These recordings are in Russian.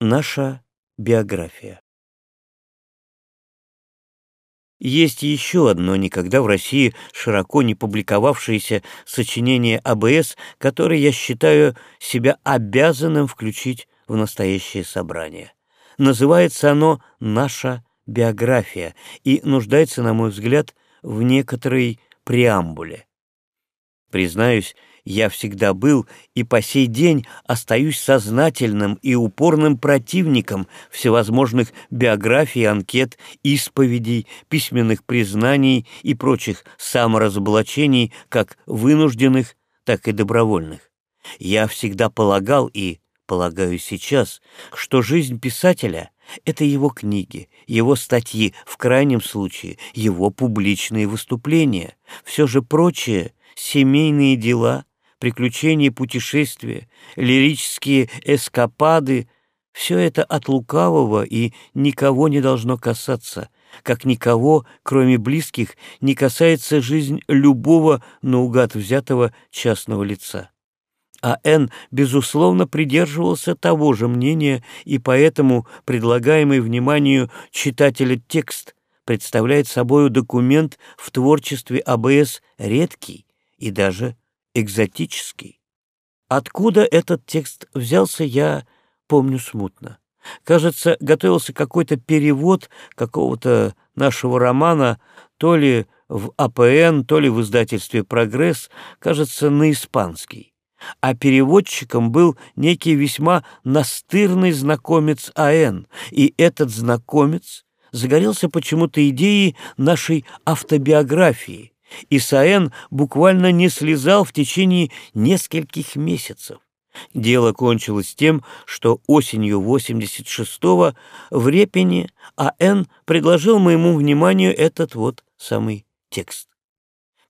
Наша биография. Есть еще одно никогда в России широко не публиковавшееся сочинение АБС, которое я считаю себя обязанным включить в настоящее собрание. Называется оно «Наша биография» и нуждается, на мой взгляд, в некоторой преамбуле. Признаюсь, я всегда был и по сей день остаюсь сознательным и упорным противником всевозможных биографий, анкет, исповедей, письменных признаний и прочих саморазоблачений, как вынужденных, так и добровольных. Я всегда полагал и полагаю сейчас, что жизнь писателя — это его книги, его статьи, в крайнем случае, его публичные выступления. Все же прочее — семейные дела, приключения, путешествия, лирические эскапады — все это от лукавого и никого не должно касаться, как никого, кроме близких, не касается жизнь любого наугад взятого частного лица. А Н, безусловно, придерживался того же мнения, и поэтому предлагаемый вниманию читателя текст представляет собою документ в творчестве АБС редкий и даже экзотический. Откуда этот текст взялся, я помню смутно. Кажется, готовился какой-то перевод какого-то нашего романа, то ли в АПН, то ли в издательстве «Прогресс», кажется, на испанский. А переводчиком был некий весьма настырный знакомец А.Н., и этот знакомец загорелся почему-то идеей нашей автобиографии, и Саэн буквально не слезал в течение нескольких месяцев. Дело кончилось тем, что осенью 86-го в Репине А.Н. предложил моему вниманию этот вот самый текст.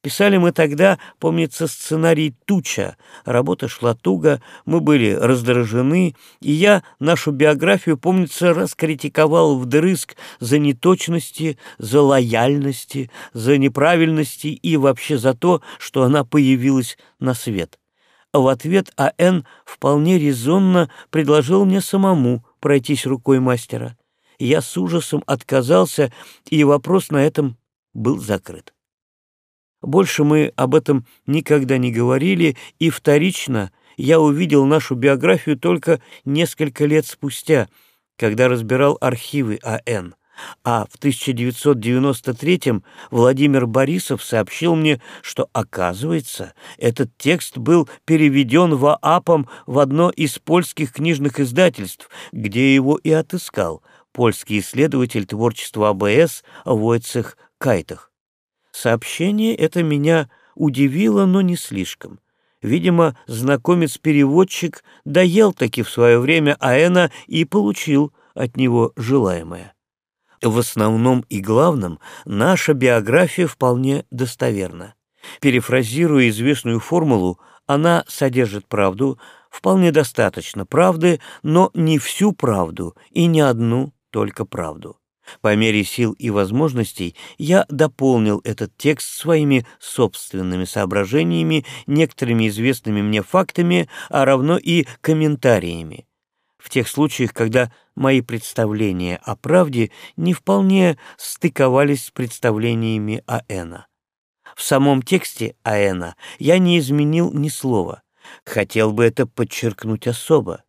Писали мы тогда, помнится, сценарий «Туча». Работа шла туго, мы были раздражены, и я нашу биографию, помнится, раскритиковал вдрызг за неточности, за лояльности, за неправильности и вообще за то, что она появилась на свет. В ответ А.Н. вполне резонно предложил мне самому пройтись рукой мастера. Я с ужасом отказался, и вопрос на этом был закрыт. Больше мы об этом никогда не говорили, и вторично я увидел нашу биографию только несколько лет спустя, когда разбирал архивы АН. А в 1993-м Владимир Борисов сообщил мне, что, оказывается, этот текст был переведен ВААПом в одно из польских книжных издательств, где его и отыскал польский исследователь творчества АБС Войцех Кайтах. Сообщение это меня удивило, но не слишком. Видимо, знакомец-переводчик доел таки в свое время Аэна и получил от него желаемое. В основном и главном наша биография вполне достоверна. Перефразируя известную формулу, она содержит правду, вполне достаточно правды, но не всю правду и не одну только правду. По мере сил и возможностей я дополнил этот текст своими собственными соображениями, некоторыми известными мне фактами, а равно и комментариями. В тех случаях, когда мои представления о правде не вполне стыковались с представлениями Аэна. В самом тексте Аэна я не изменил ни слова. Хотел бы это подчеркнуть особо.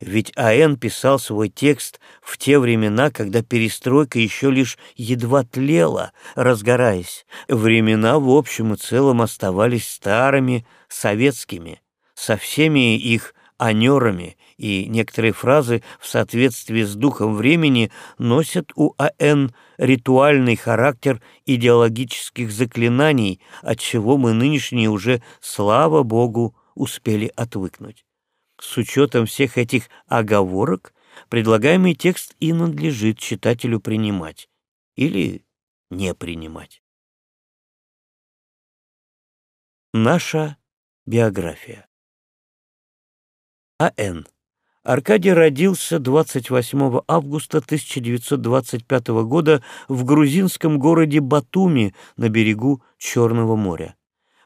Ведь А.Н. писал свой текст в те времена, когда перестройка еще лишь едва тлела, разгораясь. Времена в общем и целом оставались старыми, советскими, со всеми их анерами, и некоторые фразы в соответствии с духом времени носят у А.Н. ритуальный характер идеологических заклинаний, от чего мы нынешние уже, слава Богу, успели отвыкнуть. С учетом всех этих оговорок предлагаемый текст и надлежит читателю принимать или не принимать. Наша биография. А.Н. Аркадий родился 28 августа 1925 года в грузинском городе Батуми на берегу Черного моря.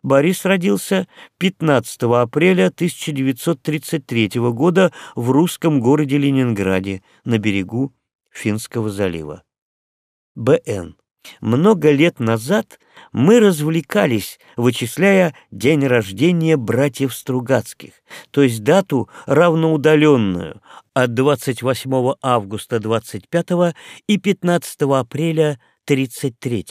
Борис родился 15 апреля 1933 года в русском городе Ленинграде на берегу Финского залива. Б.Н. Много лет назад мы развлекались, вычисляя день рождения братьев Стругацких, то есть дату равноудаленную от 28 августа 25 и 15 апреля 33.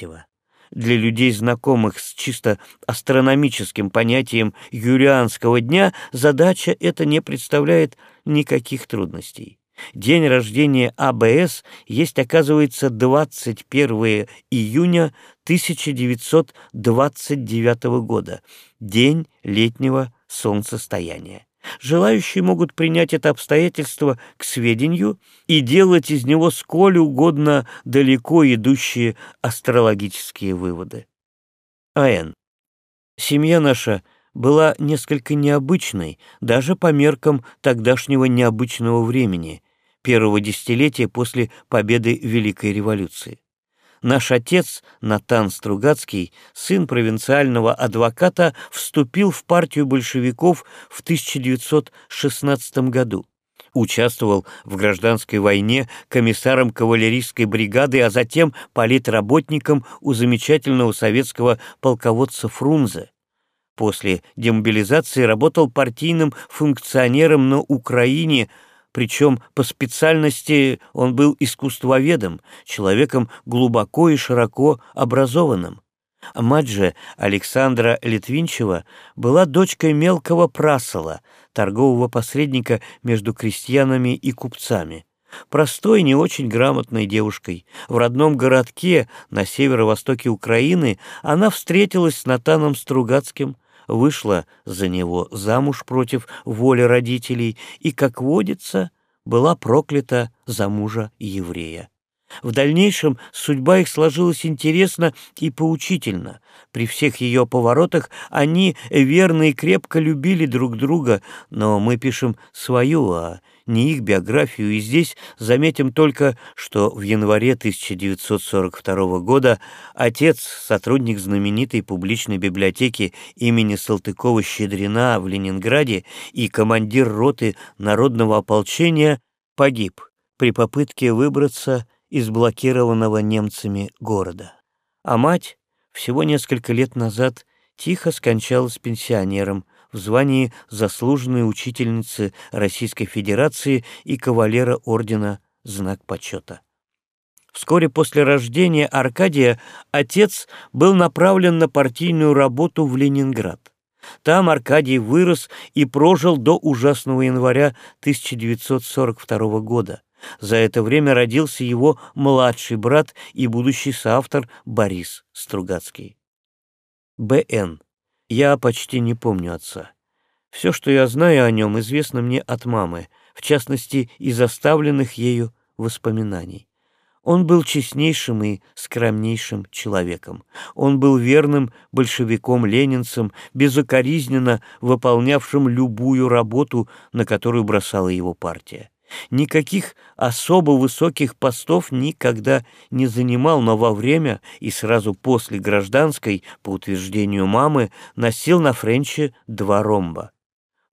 Для людей, знакомых с чисто астрономическим понятием юлианского дня, задача эта не представляет никаких трудностей. День рождения АБС есть, оказывается, 21 июня 1929 года, день летнего солнцестояния. Желающие могут принять это обстоятельство к сведению и делать из него сколь угодно далеко идущие астрологические выводы. А.Н. Семья наша была несколько необычной, даже по меркам тогдашнего необычного времени, первого десятилетия после победы Великой революции. Наш отец, Натан Стругацкий, сын провинциального адвоката, вступил в партию большевиков в 1916 году. Участвовал в гражданской войне комиссаром кавалерийской бригады, а затем политработником у замечательного советского полководца Фрунзе. После демобилизации работал партийным функционером на Украине – причем по специальности он был искусствоведом, человеком глубоко и широко образованным. Мать же Александра Литвинчева была дочкой мелкого прасола, торгового посредника между крестьянами и купцами. Простой, не очень грамотной девушкой. В родном городке на северо-востоке Украины она встретилась с Натаном Стругацким, вышла за него замуж против воли родителей и, как водится, была проклята за мужа еврея. В дальнейшем судьба их сложилась интересно и поучительно. При всех ее поворотах они верно и крепко любили друг друга, но мы пишем свою, а не их биографию, и здесь заметим только, что в январе 1942 года отец, сотрудник знаменитой публичной библиотеки имени Салтыкова-Щедрина в Ленинграде и командир роты народного ополчения, погиб при попытке выбраться из блокированного немцами города. А мать всего несколько лет назад тихо скончалась пенсионером в звании заслуженной учительницы Российской Федерации и кавалера ордена «Знак почета». Вскоре после рождения Аркадия отец был направлен на партийную работу в Ленинград. Там Аркадий вырос и прожил до ужасного января 1942 года. За это время родился его младший брат и будущий соавтор Борис Стругацкий. Б.Н. Я почти не помню отца. Все, что я знаю о нем, известно мне от мамы, в частности, из оставленных ею воспоминаний. Он был честнейшим и скромнейшим человеком. Он был верным большевиком-ленинцем, безукоризненно выполнявшим любую работу, на которую бросала его партия. Никаких особо высоких постов никогда не занимал, но во время и сразу после гражданской, по утверждению мамы, носил на френче два ромба.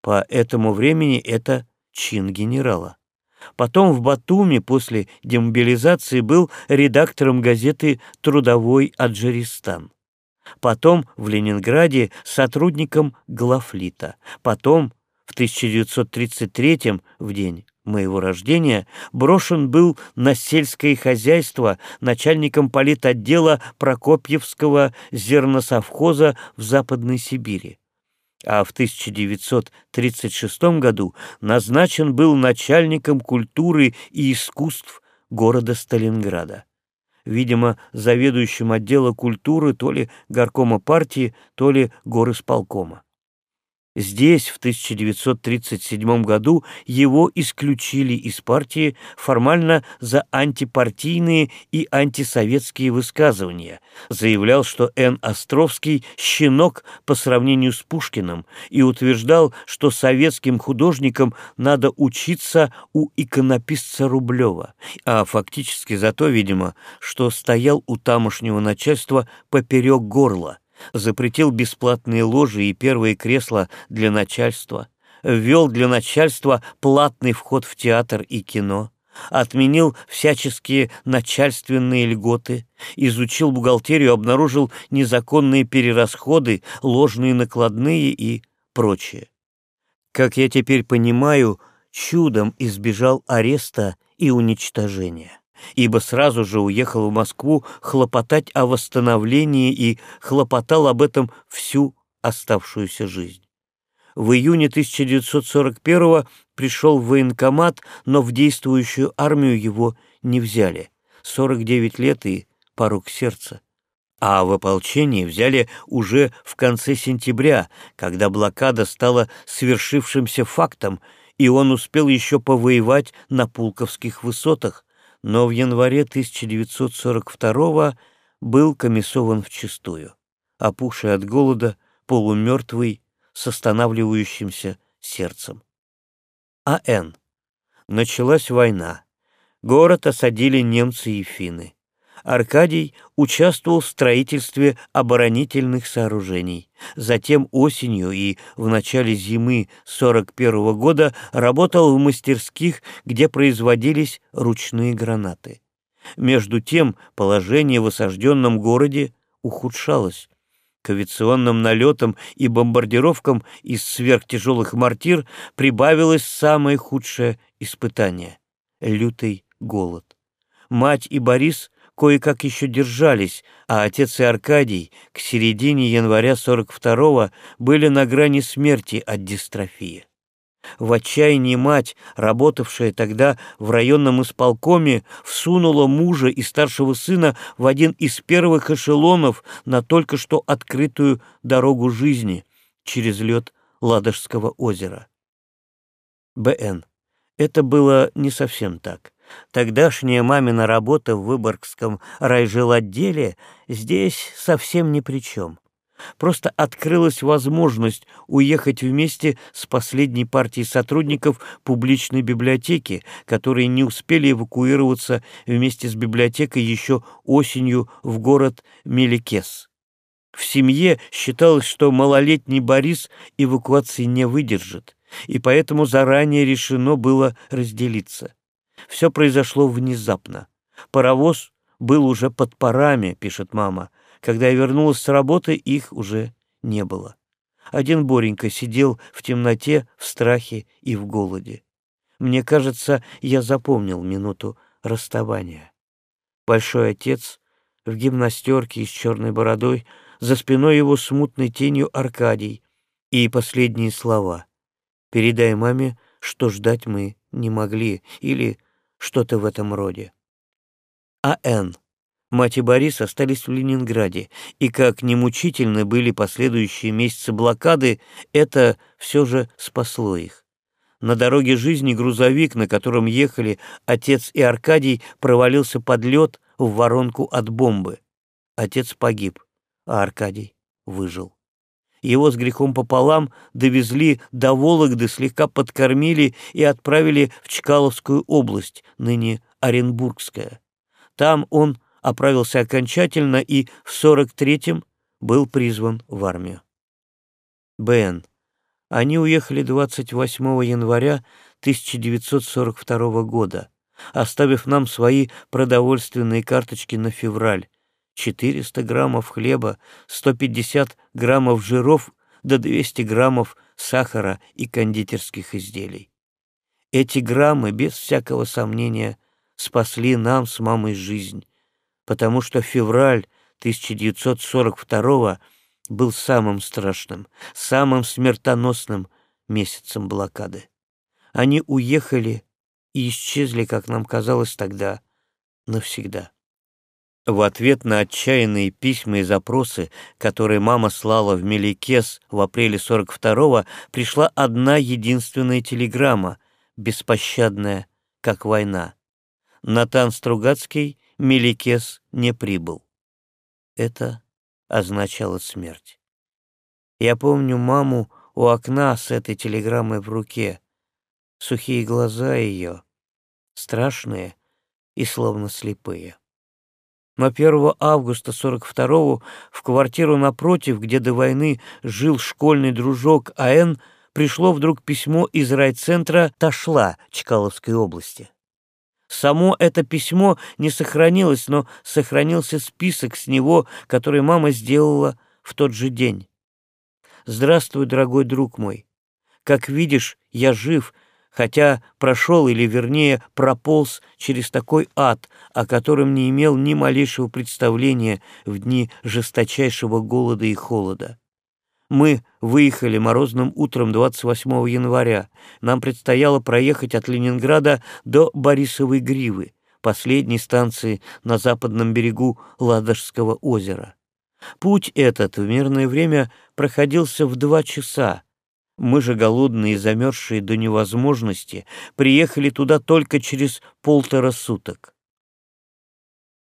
По этому времени это чин генерала. Потом в Батуми после демобилизации был редактором газеты «Трудовой Аджаристан». Потом в Ленинграде сотрудником Глафлита. Потом в 1933 в день моего рождения брошен был на сельское хозяйство начальником политотдела Прокопьевского зерносовхоза в Западной Сибири. А в 1936 году назначен был начальником культуры и искусств города Сталинграда. Видимо, заведующим отдела культуры то ли горкома партии, то ли горисполкома. Здесь в 1937 году его исключили из партии формально за антипартийные и антисоветские высказывания. Заявлял, что Н. Островский – щенок по сравнению с Пушкиным и утверждал, что советским художникам надо учиться у иконописца Рублева, а фактически за то, видимо, что стоял у тамошнего начальства поперек горла – запретил бесплатные ложи и первые кресла для начальства, ввел для начальства платный вход в театр и кино, отменил всяческие начальственные льготы, изучил бухгалтерию, обнаружил незаконные перерасходы, ложные накладные и прочее. Как я теперь понимаю, чудом избежал ареста и уничтожения, ибо сразу же уехал в Москву хлопотать о восстановлении и хлопотал об этом всю оставшуюся жизнь. В июне 1941 пришел в военкомат, но в действующую армию его не взяли. 49 лет и порог сердца. А в ополчении взяли уже в конце сентября, когда блокада стала свершившимся фактом, и он успел еще повоевать на Пулковских высотах, но в январе 1942 был комиссован вчистую, опухший от голода, полумертвый, с останавливающимся сердцем. А.Н. Началась война. Город осадили немцы и финны. Аркадий участвовал в строительстве оборонительных сооружений. Затем осенью и в начале зимы 41 года работал в мастерских, где производились ручные гранаты. Между тем положение в осажденном городе ухудшалось. К авиационным налетам и бомбардировкам из сверхтяжелых мортир прибавилось самое худшее испытание — лютый голод. Мать и Борис кое-как еще держались, а отец и Аркадий к середине января 42-го были на грани смерти от дистрофии. В отчаянии мать, работавшая тогда в районном исполкоме, всунула мужа и старшего сына в один из первых эшелонов на только что открытую дорогу жизни через лед Ладожского озера. Б.Н. Это было не совсем так. Тогдашняя мамина работа в Выборгском райжилотделе здесь совсем ни при чем. Просто открылась возможность уехать вместе с последней партией сотрудников публичной библиотеки, которые не успели эвакуироваться вместе с библиотекой еще осенью в город Меликес. В семье считалось, что малолетний Борис эвакуации не выдержит, и поэтому заранее решено было разделиться. Все произошло внезапно. Паровоз был уже под парами, пишет мама, когда я вернулась с работы, их уже не было. Один Боренька сидел в темноте, в страхе и в голоде. Мне кажется, я запомнил минуту расставания. Большой отец в гимнастерке и с черной бородой, за спиной его смутной тенью Аркадий и последние слова. «Передай маме, что ждать мы не могли» или что-то в этом роде. А.Н. Мать и Борис остались в Ленинграде, и как немучительны были последующие месяцы блокады, это все же спасло их. На дороге жизни грузовик, на котором ехали отец и Аркадий, провалился под лед в воронку от бомбы. Отец погиб, а Аркадий выжил. Его с грехом пополам довезли до Вологды, слегка подкормили и отправили в Чкаловскую область, ныне Оренбургская. Там он оправился окончательно и в 43-м был призван в армию. Б.Н. Они уехали 28 января 1942 года, оставив нам свои продовольственные карточки на февраль. 400 граммов хлеба, 150 граммов жиров до 200 граммов сахара и кондитерских изделий. Эти граммы, без всякого сомнения, спасли нам с мамой жизнь, потому что февраль 1942 был самым страшным, самым смертоносным месяцем блокады. Они уехали и исчезли, как нам казалось тогда, навсегда. В ответ на отчаянные письма и запросы, которые мама слала в Меликес в апреле 42-го, пришла одна единственная телеграмма, беспощадная, как война. Натан Стругацкий Меликес не прибыл. Это означало смерть. Я помню маму у окна с этой телеграммой в руке. Сухие глаза ее, страшные и словно слепые. Но 1 августа 42-го в квартиру напротив, где до войны жил школьный дружок А.Н., пришло вдруг письмо из райцентра Ташла Чкаловской области. Само это письмо не сохранилось, но сохранился список с него, который мама сделала в тот же день. «Здравствуй, дорогой друг мой. Как видишь, я жив, хотя прошел, или вернее прополз через такой ад, о котором не имел ни малейшего представления в дни жесточайшего голода и холода. Мы выехали морозным утром 28 января. Нам предстояло проехать от Ленинграда до Борисовой Гривы, последней станции на западном берегу Ладожского озера. Путь этот в мирное время проходился в два часа. Мы же, голодные и замерзшие до невозможности, приехали туда только через полтора суток.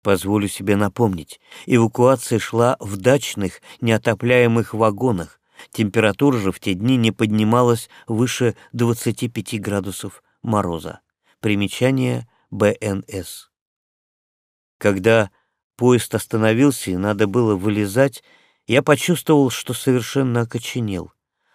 Позволю себе напомнить, эвакуация шла в дачных, неотопляемых вагонах. Температура же в те дни не поднималась выше 25 градусов мороза. Примечание БНС. Когда поезд остановился и надо было вылезать, я почувствовал, что совершенно окоченел.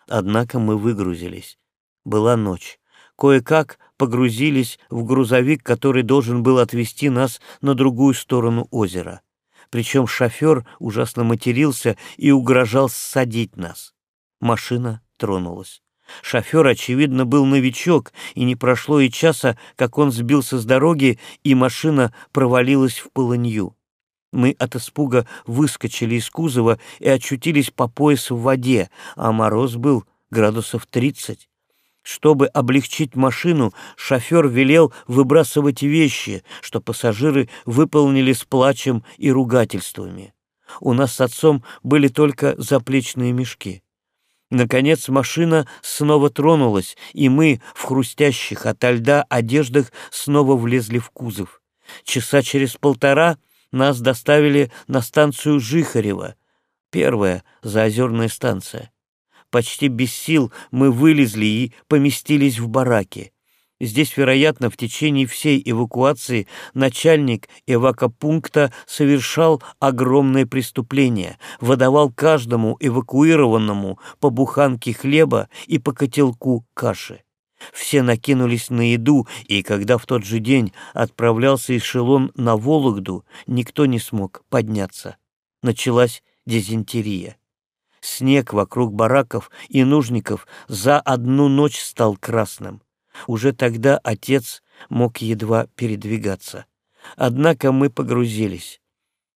Однако мы выгрузились. Была ночь. Кое-как погрузились в грузовик, который должен был отвезти нас на другую сторону озера. Причем шофер ужасно матерился и угрожал ссадить нас. Машина тронулась. Шофер, очевидно, был новичок, и не прошло и часа, как он сбился с дороги, и машина провалилась в полынью. Мы от испуга выскочили из кузова и очутились по пояс в воде, а мороз был градусов тридцать. Чтобы облегчить машину, шофер велел выбрасывать вещи, что пассажиры выполнили с плачем и ругательствами. У нас с отцом были только заплечные мешки. Наконец машина снова тронулась, и мы в хрустящих ото льда одеждах снова влезли в кузов. Часа через полтора нас доставили на станцию Жихарева, первая заозерная станция. Почти без сил мы вылезли и поместились в бараке. Здесь, вероятно, в течение всей эвакуации начальник эвакопункта совершал огромное преступление, выдавал каждому эвакуированному по буханке хлеба и по котелку каши. Все накинулись на еду, и когда в тот же день отправлялся эшелон на Вологду, никто не смог подняться. Началась дизентерия. Снег вокруг бараков и нужников за одну ночь стал красным. Уже тогда отец мог едва передвигаться. Однако мы погрузились.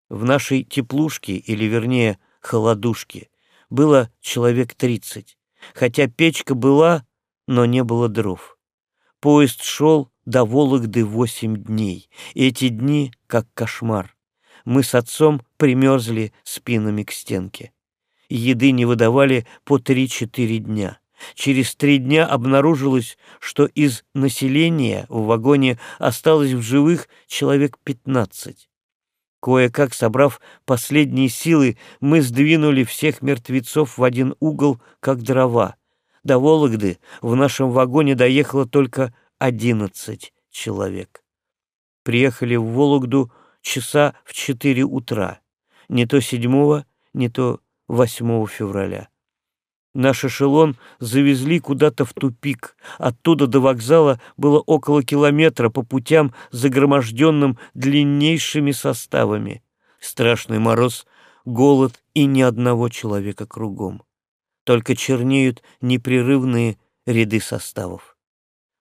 В нашей теплушке, или вернее холодушке, было человек тридцать. Хотя печка была, но не было дров. Поезд шел до Вологды восемь дней. Эти дни как кошмар. Мы с отцом примерзли спинами к стенке еды не выдавали по 3-4 дня. Через три дня обнаружилось, что из населения в вагоне осталось в живых человек 15. Кое-как, собрав последние силы, мы сдвинули всех мертвецов в один угол, как дрова. До Вологды в нашем вагоне доехало только 11 человек. Приехали в Вологду часа в 4 утра. Не то седьмого, не то 8 февраля. Наш эшелон завезли куда-то в тупик. Оттуда до вокзала было около километра по путям, загроможденным длиннейшими составами. Страшный мороз, голод и ни одного человека кругом. Только чернеют непрерывные ряды составов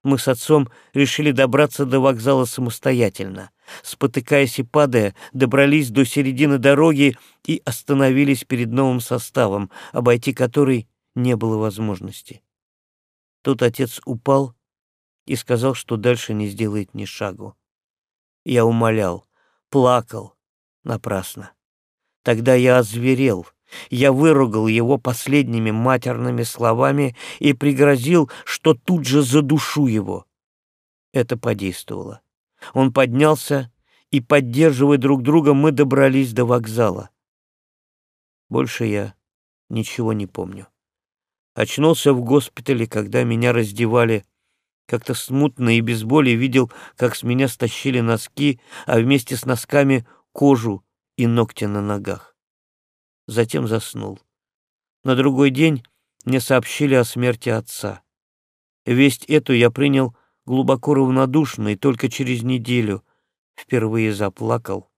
мы с отцом решили добраться до вокзала самостоятельно. Спотыкаясь и падая, добрались до середины дороги и остановились перед новым составом, обойти который не было возможности. Тут отец упал и сказал, что дальше не сделает ни шагу. Я умолял, плакал напрасно. Тогда я озверел — я выругал его последними матерными словами и пригрозил, что тут же задушу его. Это подействовало. Он поднялся, и, поддерживая друг друга, мы добрались до вокзала. Больше я ничего не помню. Очнулся в госпитале, когда меня раздевали. Как-то смутно и без боли видел, как с меня стащили носки, а вместе с носками кожу и ногти на ногах. Затем заснул. На другой день мне сообщили о смерти отца. Весть эту я принял глубоко равнодушно и только через неделю впервые заплакал,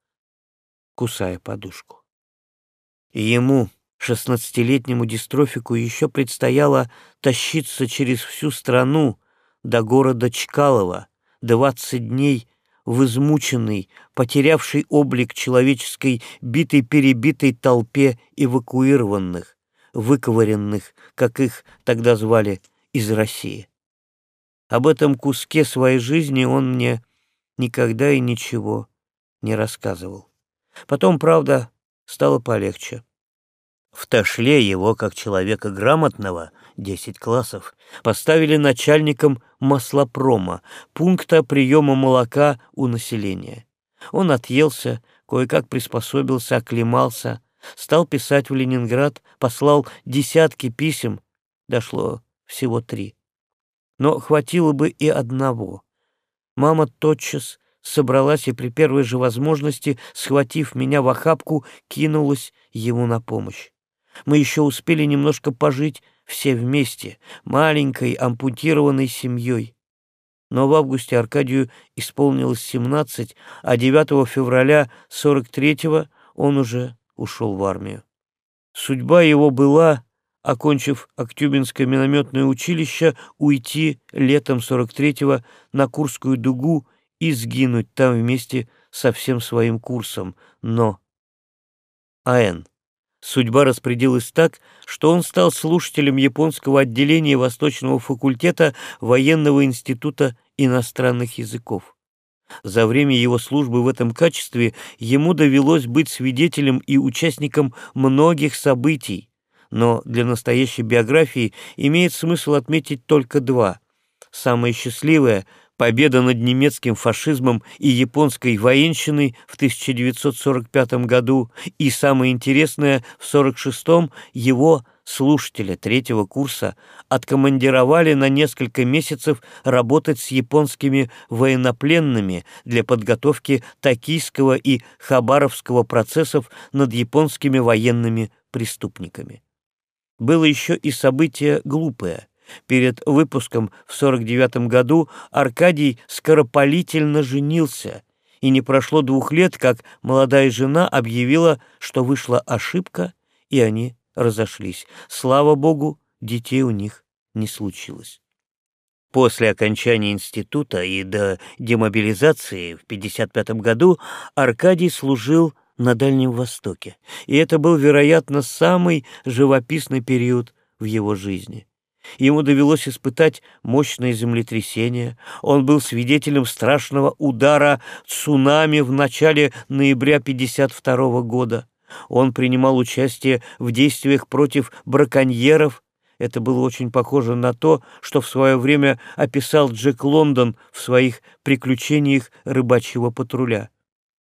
кусая подушку. Ему, шестнадцатилетнему дистрофику, еще предстояло тащиться через всю страну до города Чкалова, двадцать дней в измученной, потерявшей облик человеческой битой-перебитой толпе эвакуированных, выковыренных, как их тогда звали, из России. Об этом куске своей жизни он мне никогда и ничего не рассказывал. Потом, правда, стало полегче. В Ташле его, как человека грамотного, десять классов, поставили начальником маслопрома, пункта приема молока у населения. Он отъелся, кое-как приспособился, оклемался, стал писать в Ленинград, послал десятки писем, дошло всего три. Но хватило бы и одного. Мама тотчас собралась и при первой же возможности, схватив меня в охапку, кинулась ему на помощь. Мы еще успели немножко пожить все вместе, маленькой ампутированной семьей. Но в августе Аркадию исполнилось 17, а 9 февраля 43-го он уже ушел в армию. Судьба его была, окончив Актюбинское минометное училище, уйти летом 43-го на Курскую дугу и сгинуть там вместе со всем своим курсом. Но... А.Н. Судьба распорядилась так, что он стал слушателем японского отделения Восточного факультета Военного института иностранных языков. За время его службы в этом качестве ему довелось быть свидетелем и участником многих событий, но для настоящей биографии имеет смысл отметить только два. Самое счастливое Победа над немецким фашизмом и японской военщиной в 1945 году и, самое интересное, в 1946 его слушателя третьего курса откомандировали на несколько месяцев работать с японскими военнопленными для подготовки токийского и хабаровского процессов над японскими военными преступниками. Было еще и событие глупое. Перед выпуском в 49 году Аркадий скоропалительно женился, и не прошло двух лет, как молодая жена объявила, что вышла ошибка, и они разошлись. Слава богу, детей у них не случилось. После окончания института и до демобилизации в 1955 году Аркадий служил на Дальнем Востоке, и это был, вероятно, самый живописный период в его жизни. Ему довелось испытать мощное землетрясение. Он был свидетелем страшного удара цунами в начале ноября 1952 года. Он принимал участие в действиях против браконьеров. Это было очень похоже на то, что в свое время описал Джек Лондон в своих приключениях рыбачьего патруля.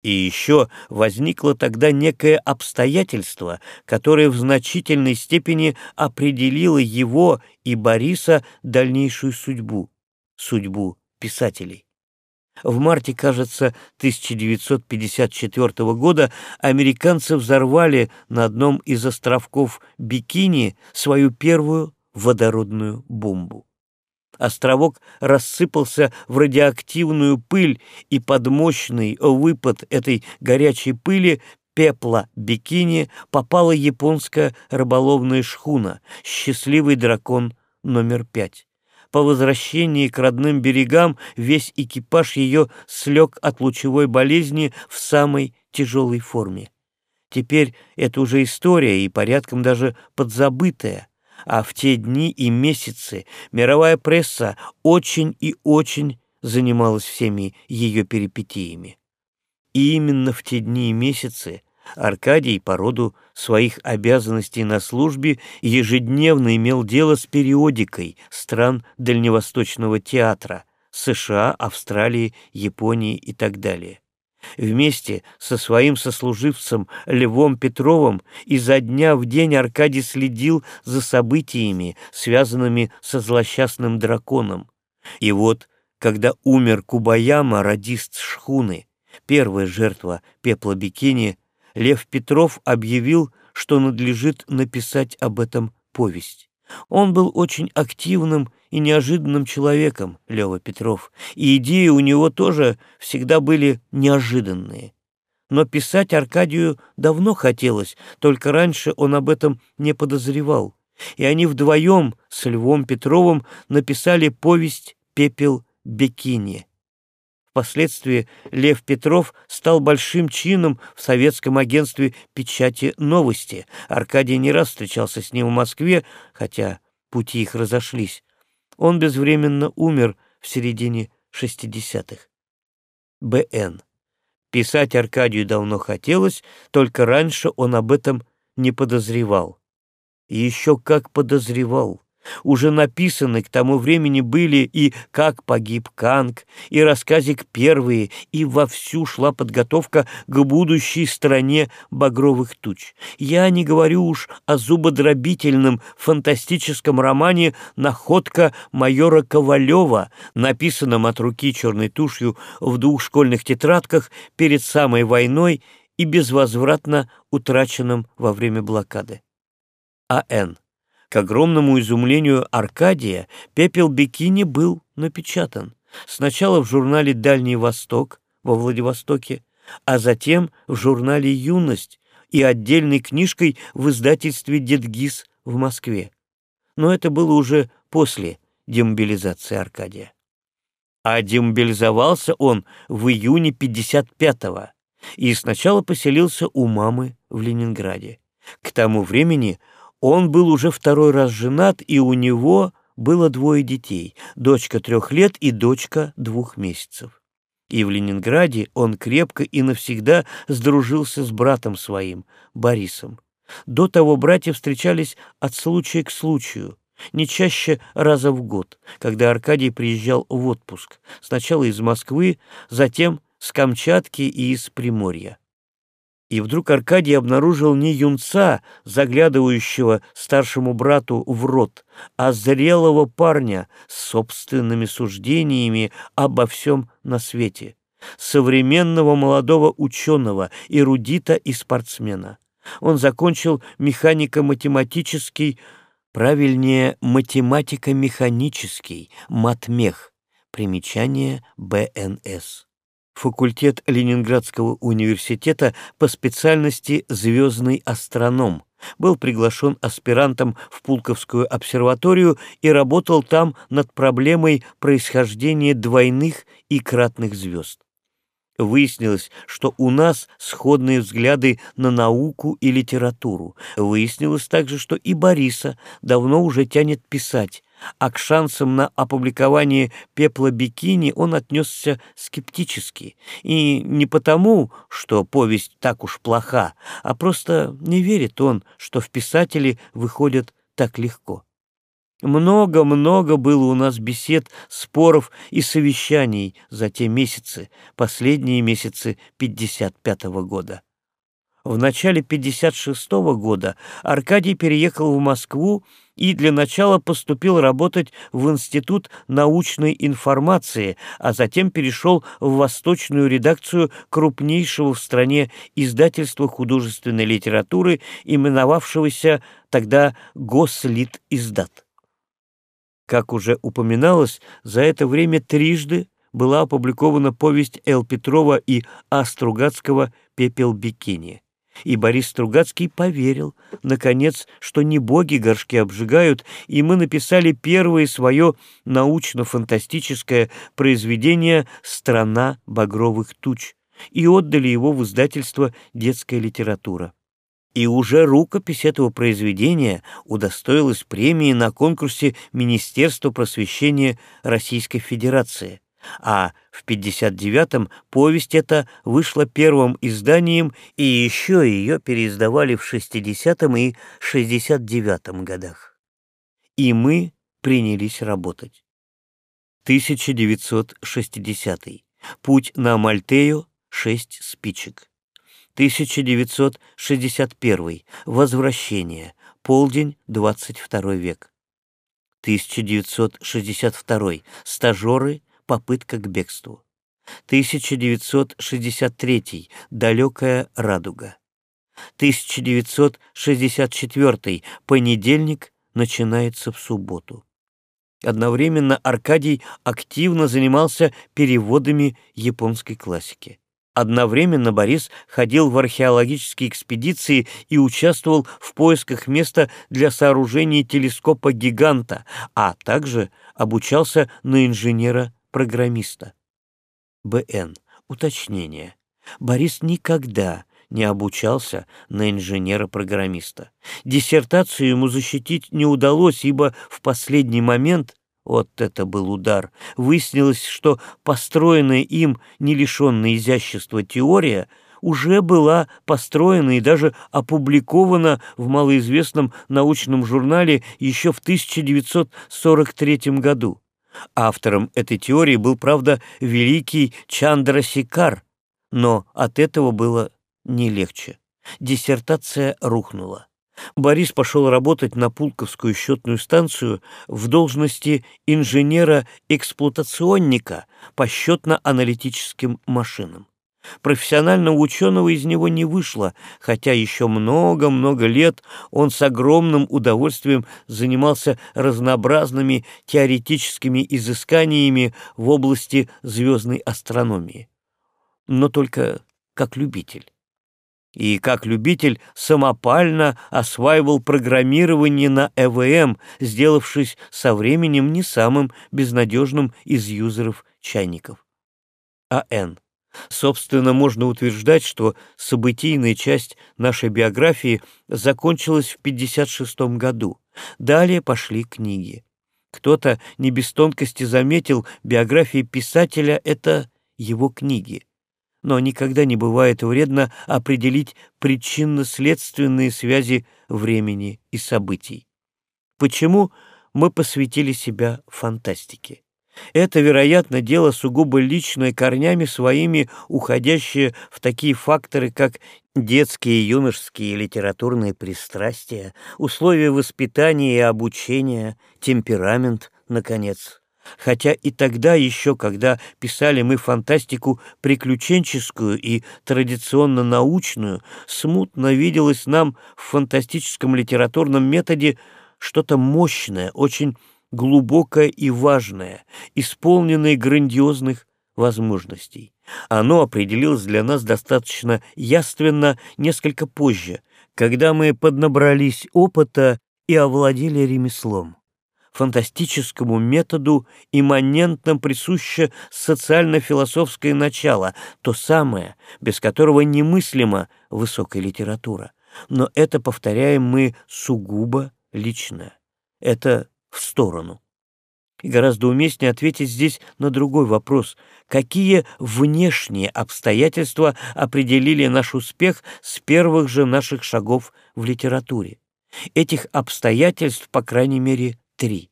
И еще возникло тогда некое обстоятельство, которое в значительной степени определило его и Бориса дальнейшую судьбу, судьбу писателей. В марте, кажется, 1954 года американцы взорвали на одном из островков Бикини свою первую водородную бомбу. Островок рассыпался в радиоактивную пыль, и под мощный выпад этой горячей пыли пепла бикини попала японская рыболовная шхуна «Счастливый дракон номер пять». По возвращении к родным берегам весь экипаж ее слег от лучевой болезни в самой тяжелой форме. Теперь это уже история и порядком даже подзабытая а в те дни и месяцы мировая пресса очень и очень занималась всеми ее перипетиями. И именно в те дни и месяцы Аркадий по роду своих обязанностей на службе ежедневно имел дело с периодикой стран Дальневосточного театра, США, Австралии, Японии и так далее. Вместе со своим сослуживцем Львом Петровым изо дня в день Аркадий следил за событиями, связанными со злосчастным драконом. И вот, когда умер Кубаяма, радист шхуны, первая жертва пепла бикини, Лев Петров объявил, что надлежит написать об этом повесть. Он был очень активным и неожиданным человеком, Лева Петров, и идеи у него тоже всегда были неожиданные. Но писать Аркадию давно хотелось, только раньше он об этом не подозревал. И они вдвоем с Львом Петровым написали повесть «Пепел Бекини». Впоследствии Лев Петров стал большим чином в советском агентстве печати «Новости». Аркадий не раз встречался с ним в Москве, хотя пути их разошлись. Он безвременно умер в середине 60-х. Б.Н. Писать Аркадию давно хотелось, только раньше он об этом не подозревал. И еще как подозревал. Уже написаны к тому времени были и «Как погиб Канг», и рассказик первые, и вовсю шла подготовка к будущей стране багровых туч. Я не говорю уж о зубодробительном фантастическом романе «Находка майора Ковалева», написанном от руки черной тушью в двух школьных тетрадках перед самой войной и безвозвратно утраченном во время блокады. А.Н. К огромному изумлению Аркадия пепел бикини был напечатан. Сначала в журнале «Дальний Восток» во Владивостоке, а затем в журнале «Юность» и отдельной книжкой в издательстве «Дедгиз» в Москве. Но это было уже после демобилизации Аркадия. А демобилизовался он в июне 55-го и сначала поселился у мамы в Ленинграде. К тому времени он был уже второй раз женат, и у него было двое детей, дочка трех лет и дочка двух месяцев. И в Ленинграде он крепко и навсегда сдружился с братом своим, Борисом. До того братья встречались от случая к случаю, не чаще раза в год, когда Аркадий приезжал в отпуск, сначала из Москвы, затем с Камчатки и из Приморья. И вдруг Аркадий обнаружил не юнца, заглядывающего старшему брату в рот, а зрелого парня с собственными суждениями обо всем на свете, современного молодого ученого, эрудита и спортсмена. Он закончил механико-математический, правильнее, математико-механический, матмех, примечание БНС факультет Ленинградского университета по специальности «Звездный астроном», был приглашен аспирантом в Пулковскую обсерваторию и работал там над проблемой происхождения двойных и кратных звезд. Выяснилось, что у нас сходные взгляды на науку и литературу. Выяснилось также, что и Бориса давно уже тянет писать, а к шансам на опубликование «Пепла бикини» он отнесся скептически. И не потому, что повесть так уж плоха, а просто не верит он, что в писатели выходят так легко. Много-много было у нас бесед, споров и совещаний за те месяцы, последние месяцы 55-го года. В начале 56 -го года Аркадий переехал в Москву и для начала поступил работать в Институт научной информации, а затем перешел в восточную редакцию крупнейшего в стране издательства художественной литературы, именовавшегося тогда «Гослит издат». Как уже упоминалось, за это время трижды была опубликована повесть Эл Петрова и А. Стругацкого «Пепел бикини». И Борис Стругацкий поверил, наконец, что не боги горшки обжигают, и мы написали первое свое научно-фантастическое произведение «Страна багровых туч» и отдали его в издательство «Детская литература». И уже рукопись этого произведения удостоилась премии на конкурсе Министерства просвещения Российской Федерации а в 59-м повесть эта вышла первым изданием, и еще ее переиздавали в 60-м и 69-м годах. И мы принялись работать. 1960. Путь на Мальтею, 6 спичек. 1961. Возвращение. Полдень, 22 век. 1962. Стажеры, попытка к бегству. 1963. Далекая радуга. 1964. Понедельник начинается в субботу. Одновременно Аркадий активно занимался переводами японской классики. Одновременно Борис ходил в археологические экспедиции и участвовал в поисках места для сооружения телескопа-гиганта, а также обучался на инженера-программиста. БН. Уточнение. Борис никогда не обучался на инженера-программиста. Диссертацию ему защитить не удалось, ибо в последний момент вот это был удар. Выяснилось, что построенная им, не лишенная изящества теория, уже была построена и даже опубликована в малоизвестном научном журнале еще в 1943 году. Автором этой теории был, правда, великий Чандрасикар, но от этого было не легче. Диссертация рухнула. Борис пошел работать на Пулковскую счетную станцию в должности инженера-эксплуатационника по счетно-аналитическим машинам. Профессионального ученого из него не вышло, хотя еще много-много лет он с огромным удовольствием занимался разнообразными теоретическими изысканиями в области звездной астрономии. Но только как любитель и как любитель самопально осваивал программирование на ЭВМ, сделавшись со временем не самым безнадежным из юзеров чайников. А.Н. Собственно, можно утверждать, что событийная часть нашей биографии закончилась в 56 году. Далее пошли книги. Кто-то не без тонкости заметил, биография писателя — это его книги но никогда не бывает вредно определить причинно-следственные связи времени и событий. Почему мы посвятили себя фантастике? Это, вероятно, дело сугубо личное, корнями своими уходящее в такие факторы, как детские юношеские литературные пристрастия, условия воспитания и обучения, темперамент, наконец, хотя и тогда еще, когда писали мы фантастику приключенческую и традиционно научную, смутно виделось нам в фантастическом литературном методе что-то мощное, очень глубокое и важное, исполненное грандиозных возможностей. Оно определилось для нас достаточно яственно несколько позже, когда мы поднабрались опыта и овладели ремеслом фантастическому методу имманентно присуще социально-философское начало, то самое, без которого немыслима высокая литература. Но это, повторяем мы, сугубо личное. Это в сторону. И гораздо уместнее ответить здесь на другой вопрос. Какие внешние обстоятельства определили наш успех с первых же наших шагов в литературе? Этих обстоятельств, по крайней мере, три.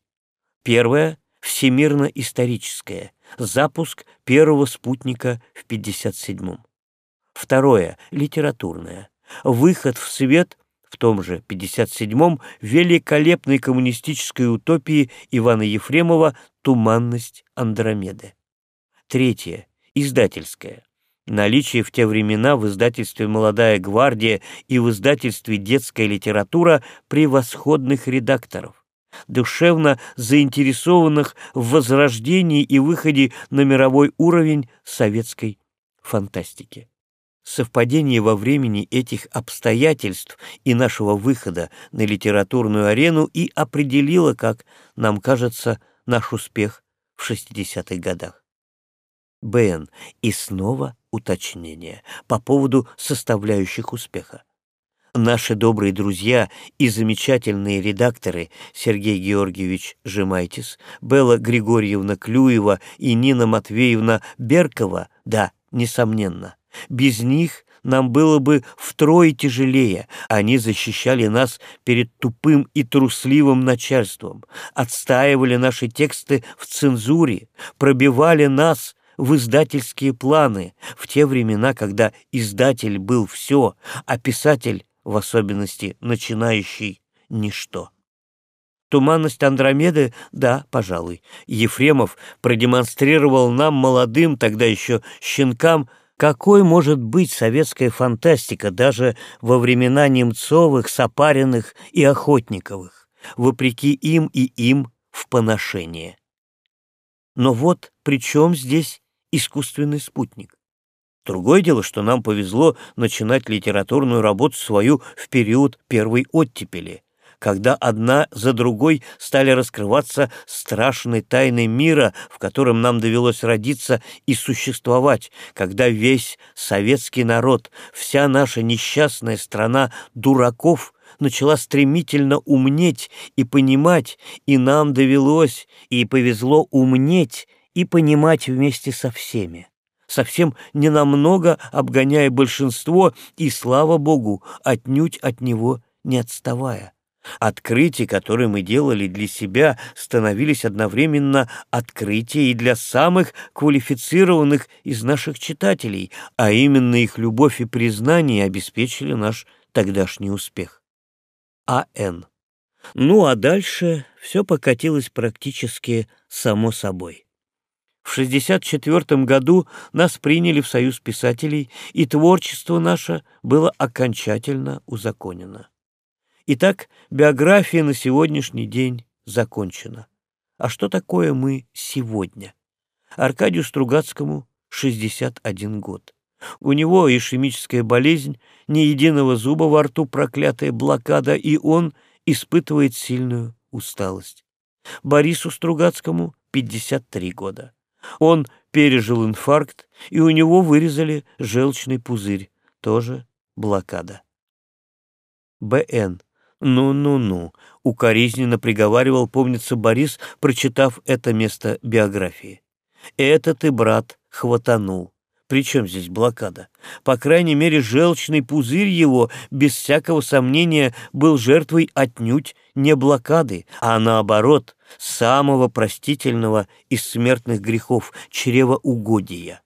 Первое — всемирно-историческое, запуск первого спутника в 57-м. Второе — литературное, выход в свет в том же 57-м великолепной коммунистической утопии Ивана Ефремова «Туманность Андромеды». Третье — издательское. Наличие в те времена в издательстве «Молодая гвардия» и в издательстве «Детская литература» превосходных редакторов душевно заинтересованных в возрождении и выходе на мировой уровень советской фантастики. Совпадение во времени этих обстоятельств и нашего выхода на литературную арену и определило, как нам кажется, наш успех в 60-х годах. Б.Н. И снова уточнение по поводу составляющих успеха. Наши добрые друзья и замечательные редакторы Сергей Георгиевич Жемайтис, Белла Григорьевна Клюева и Нина Матвеевна Беркова, да, несомненно, без них нам было бы втрое тяжелее. Они защищали нас перед тупым и трусливым начальством, отстаивали наши тексты в цензуре, пробивали нас в издательские планы в те времена, когда издатель был все, а писатель в особенности начинающий, ничто. Туманность Андромеды? Да, пожалуй. Ефремов продемонстрировал нам, молодым, тогда еще щенкам, какой может быть советская фантастика даже во времена Немцовых, Сапариных и Охотниковых, вопреки им и им в поношение. Но вот при чем здесь искусственный спутник? Другое дело, что нам повезло начинать литературную работу свою в период первой оттепели, когда одна за другой стали раскрываться страшные тайны мира, в котором нам довелось родиться и существовать, когда весь советский народ, вся наша несчастная страна дураков начала стремительно умнеть и понимать, и нам довелось и повезло умнеть и понимать вместе со всеми совсем ненамного обгоняя большинство и, слава богу, отнюдь от него не отставая. Открытия, которые мы делали для себя, становились одновременно открытия и для самых квалифицированных из наших читателей, а именно их любовь и признание обеспечили наш тогдашний успех. А.Н. Ну а дальше все покатилось практически само собой. В 1964 году нас приняли в Союз писателей, и творчество наше было окончательно узаконено. Итак, биография на сегодняшний день закончена. А что такое мы сегодня? Аркадию Стругацкому 61 год. У него ишемическая болезнь, ни единого зуба во рту, проклятая блокада, и он испытывает сильную усталость. Борису Стругацкому 53 года. Он пережил инфаркт, и у него вырезали желчный пузырь, тоже блокада. Б.Н. «Ну-ну-ну», — укоризненно приговаривал, помнится Борис, прочитав это место биографии. «Это ты, брат, хватанул. При чем здесь блокада? По крайней мере, желчный пузырь его, без всякого сомнения, был жертвой отнюдь не блокады, а наоборот, самого простительного из смертных грехов — чревоугодия.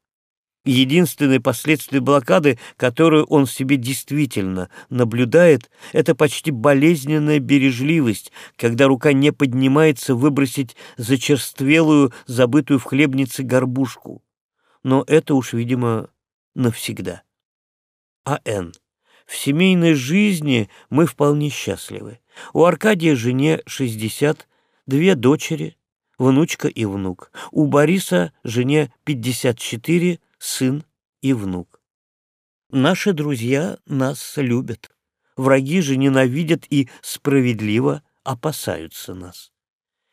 Единственное последствие блокады, которую он в себе действительно наблюдает, это почти болезненная бережливость, когда рука не поднимается выбросить зачерствелую, забытую в хлебнице горбушку но это уж, видимо, навсегда. А.Н. В семейной жизни мы вполне счастливы. У Аркадия жене 60, две дочери, внучка и внук. У Бориса жене 54, сын и внук. Наши друзья нас любят. Враги же ненавидят и справедливо опасаются нас.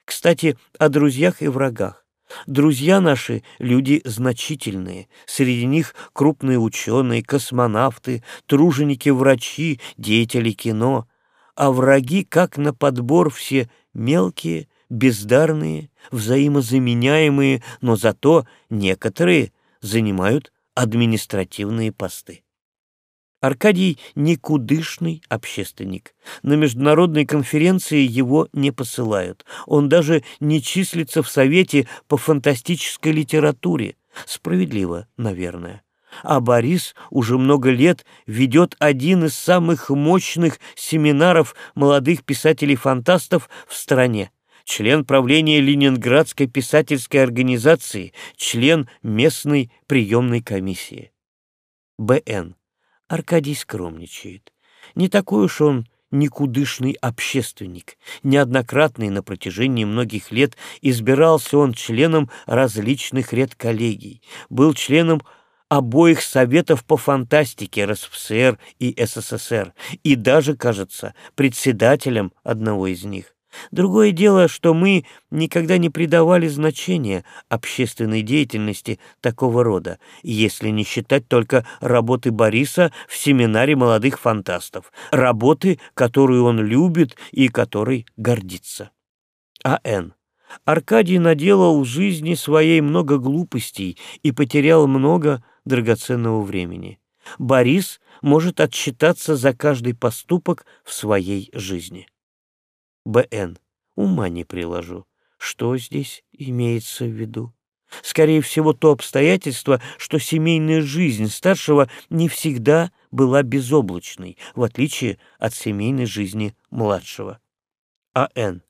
Кстати, о друзьях и врагах. Друзья наши — люди значительные, среди них крупные ученые, космонавты, труженики-врачи, деятели кино, а враги, как на подбор, все мелкие, бездарные, взаимозаменяемые, но зато некоторые занимают административные посты. Аркадий — никудышный общественник. На международной конференции его не посылают. Он даже не числится в Совете по фантастической литературе. Справедливо, наверное. А Борис уже много лет ведет один из самых мощных семинаров молодых писателей-фантастов в стране. Член правления Ленинградской писательской организации, член местной приемной комиссии. Б.Н. Аркадий скромничает. Не такой уж он никудышный общественник. Неоднократный на протяжении многих лет избирался он членом различных редколлегий, был членом обоих советов по фантастике РСФСР и СССР, и даже, кажется, председателем одного из них. Другое дело, что мы никогда не придавали значения общественной деятельности такого рода, если не считать только работы Бориса в семинаре молодых фантастов, работы, которую он любит и которой гордится. А.Н. Аркадий наделал в жизни своей много глупостей и потерял много драгоценного времени. Борис может отчитаться за каждый поступок в своей жизни. Б.Н. Ума не приложу. Что здесь имеется в виду? Скорее всего, то обстоятельство, что семейная жизнь старшего не всегда была безоблачной, в отличие от семейной жизни младшего. А.Н.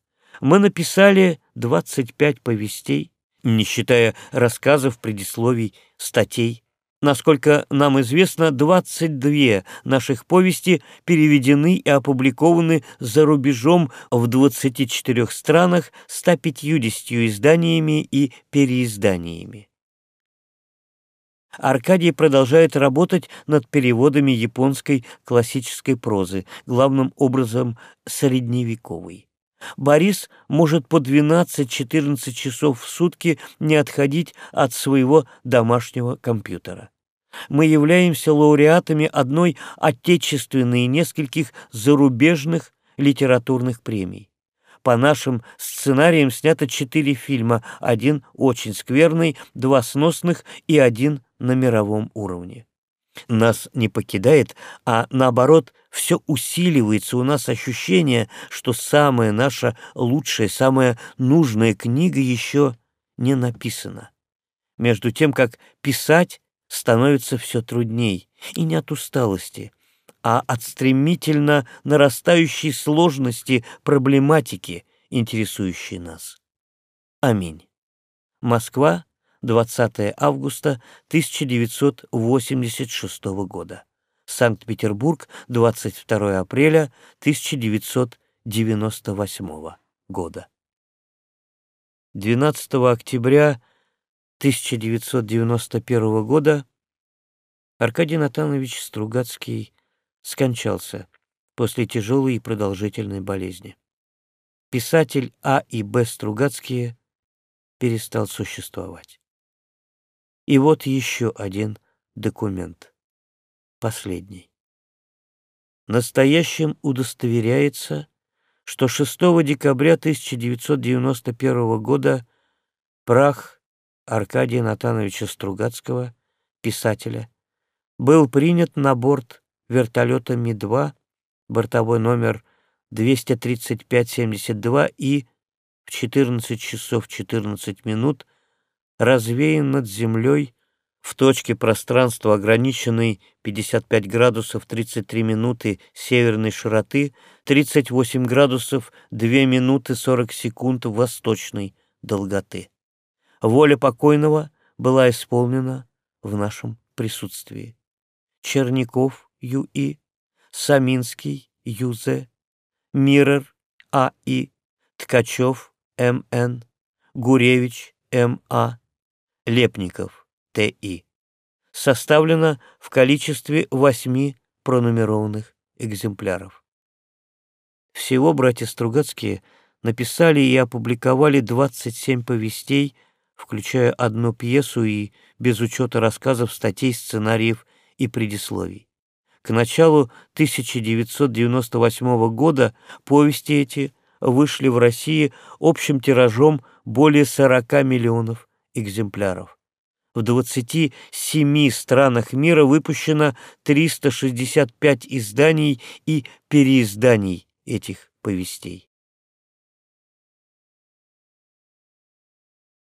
Мы написали 25 повестей, не считая рассказов, предисловий, статей. Насколько нам известно, 22 наших повести переведены и опубликованы за рубежом в 24 странах 150 изданиями и переизданиями. Аркадий продолжает работать над переводами японской классической прозы, главным образом средневековой. Борис может по 12-14 часов в сутки не отходить от своего домашнего компьютера. Мы являемся лауреатами одной отечественной и нескольких зарубежных литературных премий. По нашим сценариям снято четыре фильма, один очень скверный, два сносных и один на мировом уровне. Нас не покидает, а наоборот, все усиливается у нас ощущение, что самая наша лучшая, самая нужная книга еще не написана. Между тем, как писать становится все трудней, и не от усталости, а от стремительно нарастающей сложности проблематики, интересующей нас. Аминь. Москва, 20 августа 1986 года. Санкт-Петербург, 22 апреля 1998 года. 12 октября 1991 года Аркадий Натанович Стругацкий скончался после тяжелой и продолжительной болезни. Писатель А и Б Стругацкие перестал существовать. И вот еще один документ. Последний. Настоящим удостоверяется, что 6 декабря 1991 года прах Аркадия Натановича Стругацкого, писателя, был принят на борт вертолета Ми-2, бортовой номер 23572 и в 14 часов 14 минут развеян над землей в точке пространства, ограниченной 55 градусов 33 минуты северной широты, 38 градусов 2 минуты 40 секунд восточной долготы. Воля покойного была исполнена в нашем присутствии. Черников Ю.И., Саминский Ю.З., Мирер А.И., Ткачев М.Н., Гуревич М.А., Лепников Т.И. Составлено в количестве восьми пронумерованных экземпляров. Всего братья Стругацкие написали и опубликовали 27 повестей, включая одну пьесу и без учета рассказов, статей, сценариев и предисловий. К началу 1998 года повести эти вышли в России общим тиражом более 40 миллионов экземпляров. В 27 странах мира выпущено 365 изданий и переизданий этих повестей.